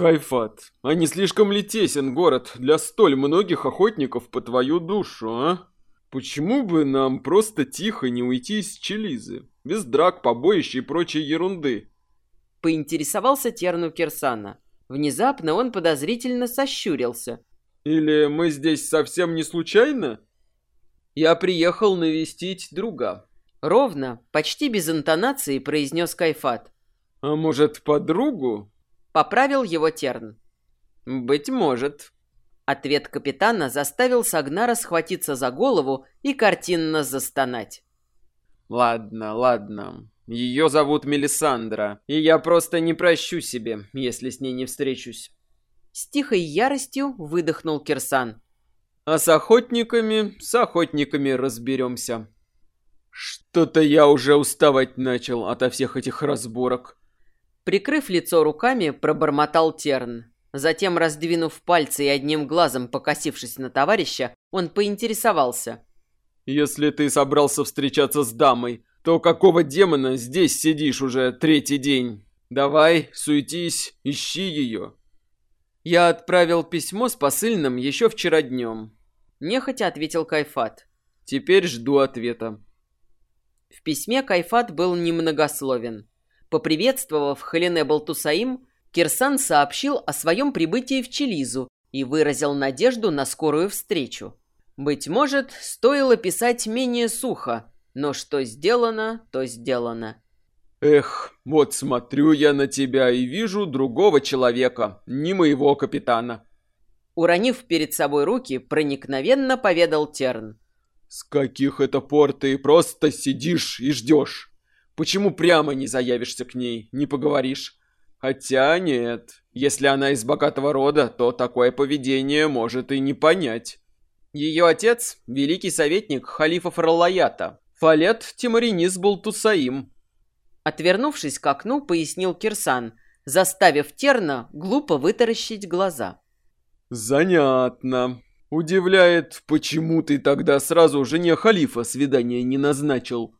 Кайфат, а не слишком ли тесен город для столь многих охотников по твою душу, а? Почему бы нам просто тихо не уйти из Челизы? Без драк, побоищ и прочей ерунды. Поинтересовался Терну Кирсана. Внезапно он подозрительно сощурился. Или мы здесь совсем не случайно? Я приехал навестить друга. Ровно, почти без интонации произнес Кайфат. А может, подругу? Поправил его Терн. «Быть может». Ответ капитана заставил Сагнара схватиться за голову и картинно застонать. «Ладно, ладно. Ее зовут Мелисандра, и я просто не прощу себе, если с ней не встречусь». С тихой яростью выдохнул Кирсан. «А с охотниками, с охотниками разберемся». «Что-то я уже уставать начал ото всех этих разборок». Прикрыв лицо руками, пробормотал Терн. Затем, раздвинув пальцы и одним глазом покосившись на товарища, он поинтересовался. «Если ты собрался встречаться с дамой, то какого демона здесь сидишь уже третий день? Давай, суетись, ищи ее». «Я отправил письмо с посыльным еще вчера днем», — нехотя ответил Кайфат. «Теперь жду ответа». В письме Кайфат был немногословен. Поприветствовав Халине Балтусаим, Кирсан сообщил о своем прибытии в Челизу и выразил надежду на скорую встречу. Быть может, стоило писать менее сухо, но что сделано, то сделано. «Эх, вот смотрю я на тебя и вижу другого человека, не моего капитана». Уронив перед собой руки, проникновенно поведал Терн. «С каких это пор ты просто сидишь и ждешь?» Почему прямо не заявишься к ней, не поговоришь? Хотя нет, если она из богатого рода, то такое поведение может и не понять. Ее отец – великий советник халифа Фарлаята, Фалет Тимаринис Бултусаим. Отвернувшись к окну, пояснил Кирсан, заставив Терна глупо вытаращить глаза. «Занятно. Удивляет, почему ты тогда сразу жене халифа свидание не назначил?»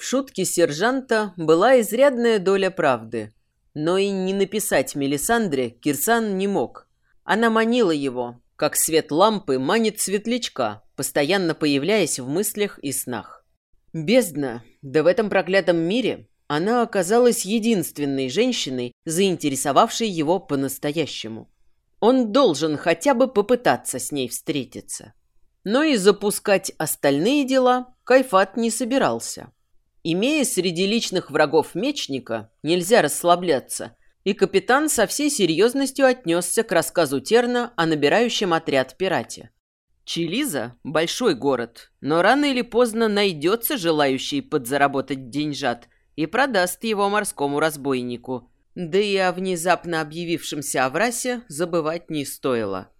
В шутке сержанта была изрядная доля правды. Но и не написать Мелисандре Кирсан не мог. Она манила его, как свет лампы манит светлячка, постоянно появляясь в мыслях и снах. Бездна, да в этом проклятом мире она оказалась единственной женщиной, заинтересовавшей его по-настоящему. Он должен хотя бы попытаться с ней встретиться. Но и запускать остальные дела Кайфат не собирался. Имея среди личных врагов мечника, нельзя расслабляться, и капитан со всей серьезностью отнесся к рассказу Терна о набирающем отряд пирате. Чилиза – большой город, но рано или поздно найдется желающий подзаработать деньжат и продаст его морскому разбойнику. Да и о внезапно объявившемся Аврасе забывать не стоило.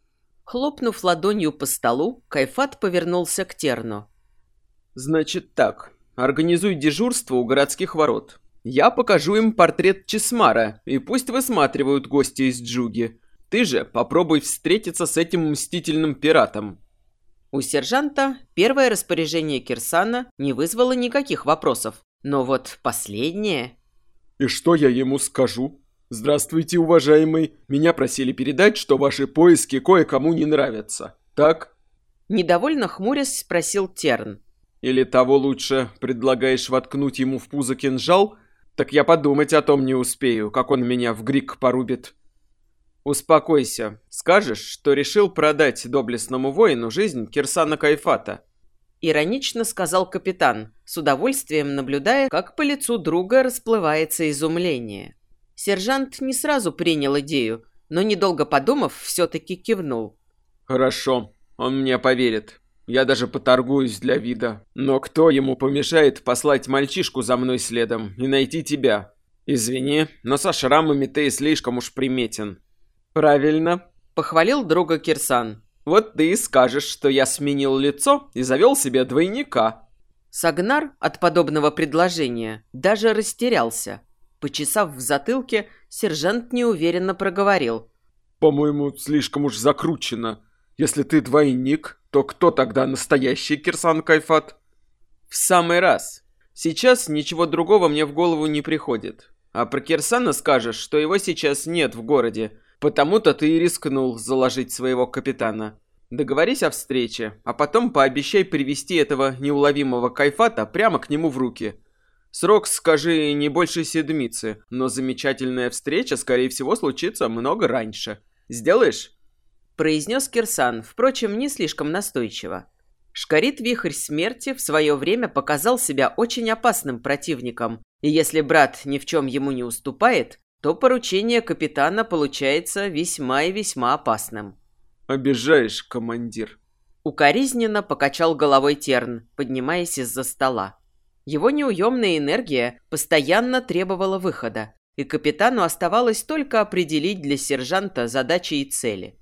Хлопнув ладонью по столу, Кайфат повернулся к Терну. «Значит так, Организуй дежурство у городских ворот. Я покажу им портрет Чесмара, и пусть высматривают гости из Джуги. Ты же попробуй встретиться с этим мстительным пиратом». У сержанта первое распоряжение Кирсана не вызвало никаких вопросов. Но вот последнее... «И что я ему скажу? Здравствуйте, уважаемый. Меня просили передать, что ваши поиски кое-кому не нравятся. Так?» Недовольно хмурясь спросил Терн. Или того лучше, предлагаешь воткнуть ему в пузо кинжал? Так я подумать о том не успею, как он меня в грик порубит. Успокойся. Скажешь, что решил продать доблестному воину жизнь Кирсана Кайфата. Иронично сказал капитан, с удовольствием наблюдая, как по лицу друга расплывается изумление. Сержант не сразу принял идею, но, недолго подумав, все-таки кивнул. «Хорошо, он мне поверит. Я даже поторгуюсь для вида. Но кто ему помешает послать мальчишку за мной следом и найти тебя? Извини, но со шрамами ты слишком уж приметен. Правильно, похвалил друга Кирсан. Вот ты и скажешь, что я сменил лицо и завел себе двойника. Сагнар от подобного предложения даже растерялся. Почесав в затылке, сержант неуверенно проговорил. «По-моему, слишком уж закручено. Если ты двойник, то кто тогда настоящий Кирсан Кайфат? В самый раз. Сейчас ничего другого мне в голову не приходит. А про Кирсана скажешь, что его сейчас нет в городе, Потому-то ты и рискнул заложить своего капитана. Договорись о встрече, а потом пообещай привести этого неуловимого кайфата прямо к нему в руки. Срок, скажи, не больше седмицы, но замечательная встреча, скорее всего, случится много раньше. Сделаешь?» Произнес Кирсан, впрочем, не слишком настойчиво. Шкарит Вихрь Смерти в свое время показал себя очень опасным противником, и если брат ни в чем ему не уступает, то поручение капитана получается весьма и весьма опасным. «Обижаешь, командир». Укоризненно покачал головой Терн, поднимаясь из-за стола. Его неуемная энергия постоянно требовала выхода, и капитану оставалось только определить для сержанта задачи и цели.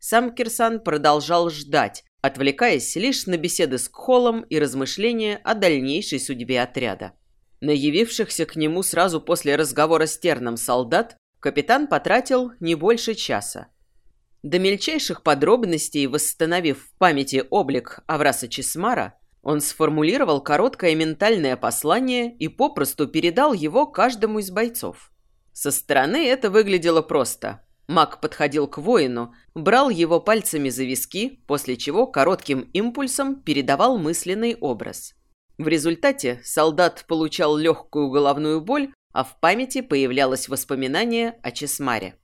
Сам Кирсан продолжал ждать, отвлекаясь лишь на беседы с Кхолом и размышления о дальнейшей судьбе отряда. На явившихся к нему сразу после разговора с Терном солдат капитан потратил не больше часа. До мельчайших подробностей, восстановив в памяти облик Авраса Чесмара, он сформулировал короткое ментальное послание и попросту передал его каждому из бойцов. Со стороны это выглядело просто. Маг подходил к воину, брал его пальцами за виски, после чего коротким импульсом передавал мысленный образ. В результате солдат получал легкую головную боль, а в памяти появлялось воспоминание о Чесмаре.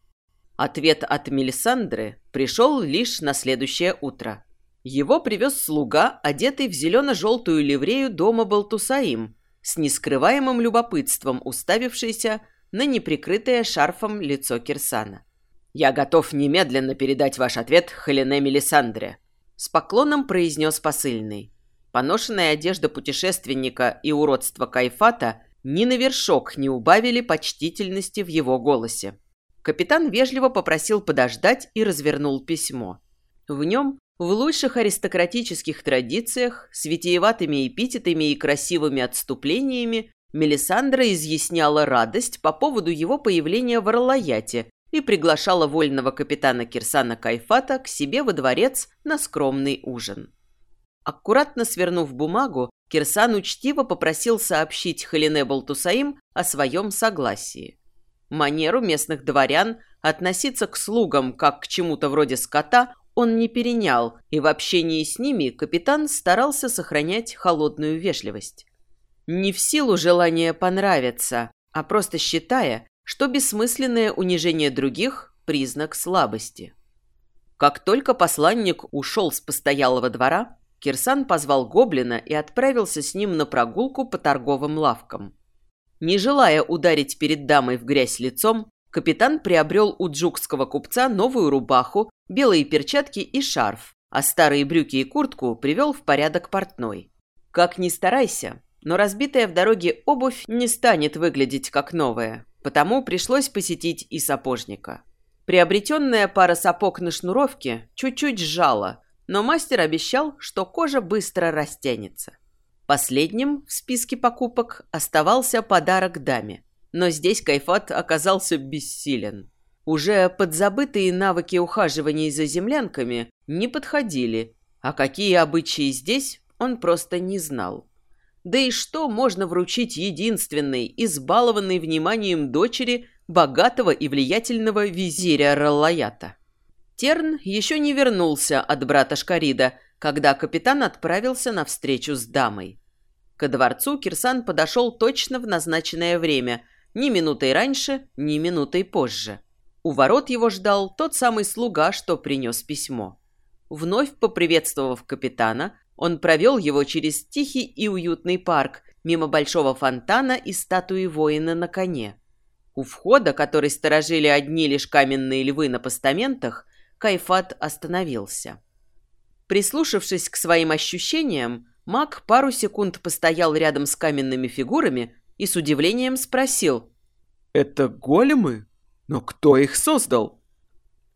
Ответ от Мелисандры пришел лишь на следующее утро. Его привез слуга, одетый в зелено-желтую ливрею дома Балтусаим, с нескрываемым любопытством уставившийся на неприкрытое шарфом лицо Кирсана. «Я готов немедленно передать ваш ответ Хелене Мелисандре», с поклоном произнес посыльный. Поношенная одежда путешественника и уродство Кайфата ни на вершок не убавили почтительности в его голосе. Капитан вежливо попросил подождать и развернул письмо. В нем, в лучших аристократических традициях, с витиеватыми эпитетами и красивыми отступлениями, Мелисандра изъясняла радость по поводу его появления в Орлаяте и приглашала вольного капитана Кирсана Кайфата к себе во дворец на скромный ужин. Аккуратно свернув бумагу, Кирсан учтиво попросил сообщить Халине Балтусаим о своем согласии. Манеру местных дворян относиться к слугам как к чему-то вроде скота он не перенял, и в общении с ними капитан старался сохранять холодную вежливость. Не в силу желания понравиться, а просто считая, что бессмысленное унижение других – признак слабости. Как только посланник ушел с постоялого двора, Кирсан позвал гоблина и отправился с ним на прогулку по торговым лавкам. Не желая ударить перед дамой в грязь лицом, капитан приобрел у джукского купца новую рубаху, белые перчатки и шарф, а старые брюки и куртку привел в порядок портной. Как ни старайся, но разбитая в дороге обувь не станет выглядеть как новая, потому пришлось посетить и сапожника. Приобретенная пара сапог на шнуровке чуть-чуть сжала, но мастер обещал, что кожа быстро растянется. Последним в списке покупок оставался подарок даме. Но здесь Кайфат оказался бессилен. Уже подзабытые навыки ухаживания за землянками не подходили, а какие обычаи здесь он просто не знал. Да и что можно вручить единственной, избалованной вниманием дочери богатого и влиятельного визиря Раллаята? Терн еще не вернулся от брата Шкарида, когда капитан отправился на встречу с дамой. Ко дворцу Кирсан подошел точно в назначенное время, ни минутой раньше, ни минутой позже. У ворот его ждал тот самый слуга, что принес письмо. Вновь поприветствовав капитана, он провел его через тихий и уютный парк, мимо большого фонтана и статуи воина на коне. У входа, который сторожили одни лишь каменные львы на постаментах, Кайфат остановился. Прислушавшись к своим ощущениям, маг пару секунд постоял рядом с каменными фигурами и с удивлением спросил. «Это големы? Но кто их создал?»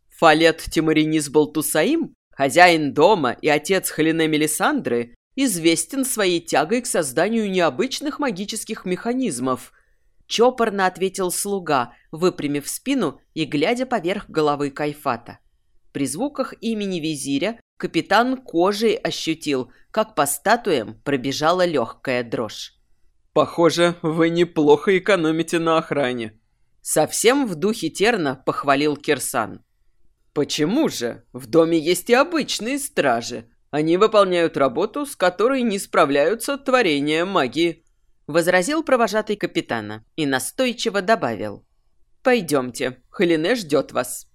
Фалет Тимаринис Балтусаим, хозяин дома и отец Халине Мелисандры, известен своей тягой к созданию необычных магических механизмов. Чопорно ответил слуга, выпрямив спину и глядя поверх головы Кайфата. При звуках имени визиря капитан кожей ощутил, как по статуям пробежала легкая дрожь. «Похоже, вы неплохо экономите на охране». Совсем в духе Терна похвалил Кирсан. «Почему же? В доме есть и обычные стражи. Они выполняют работу, с которой не справляются творения магии», — возразил провожатый капитана и настойчиво добавил. «Пойдемте, Халине ждет вас».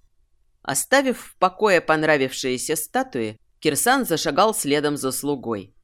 Оставив в покое понравившиеся статуи, Кирсан зашагал следом за слугой.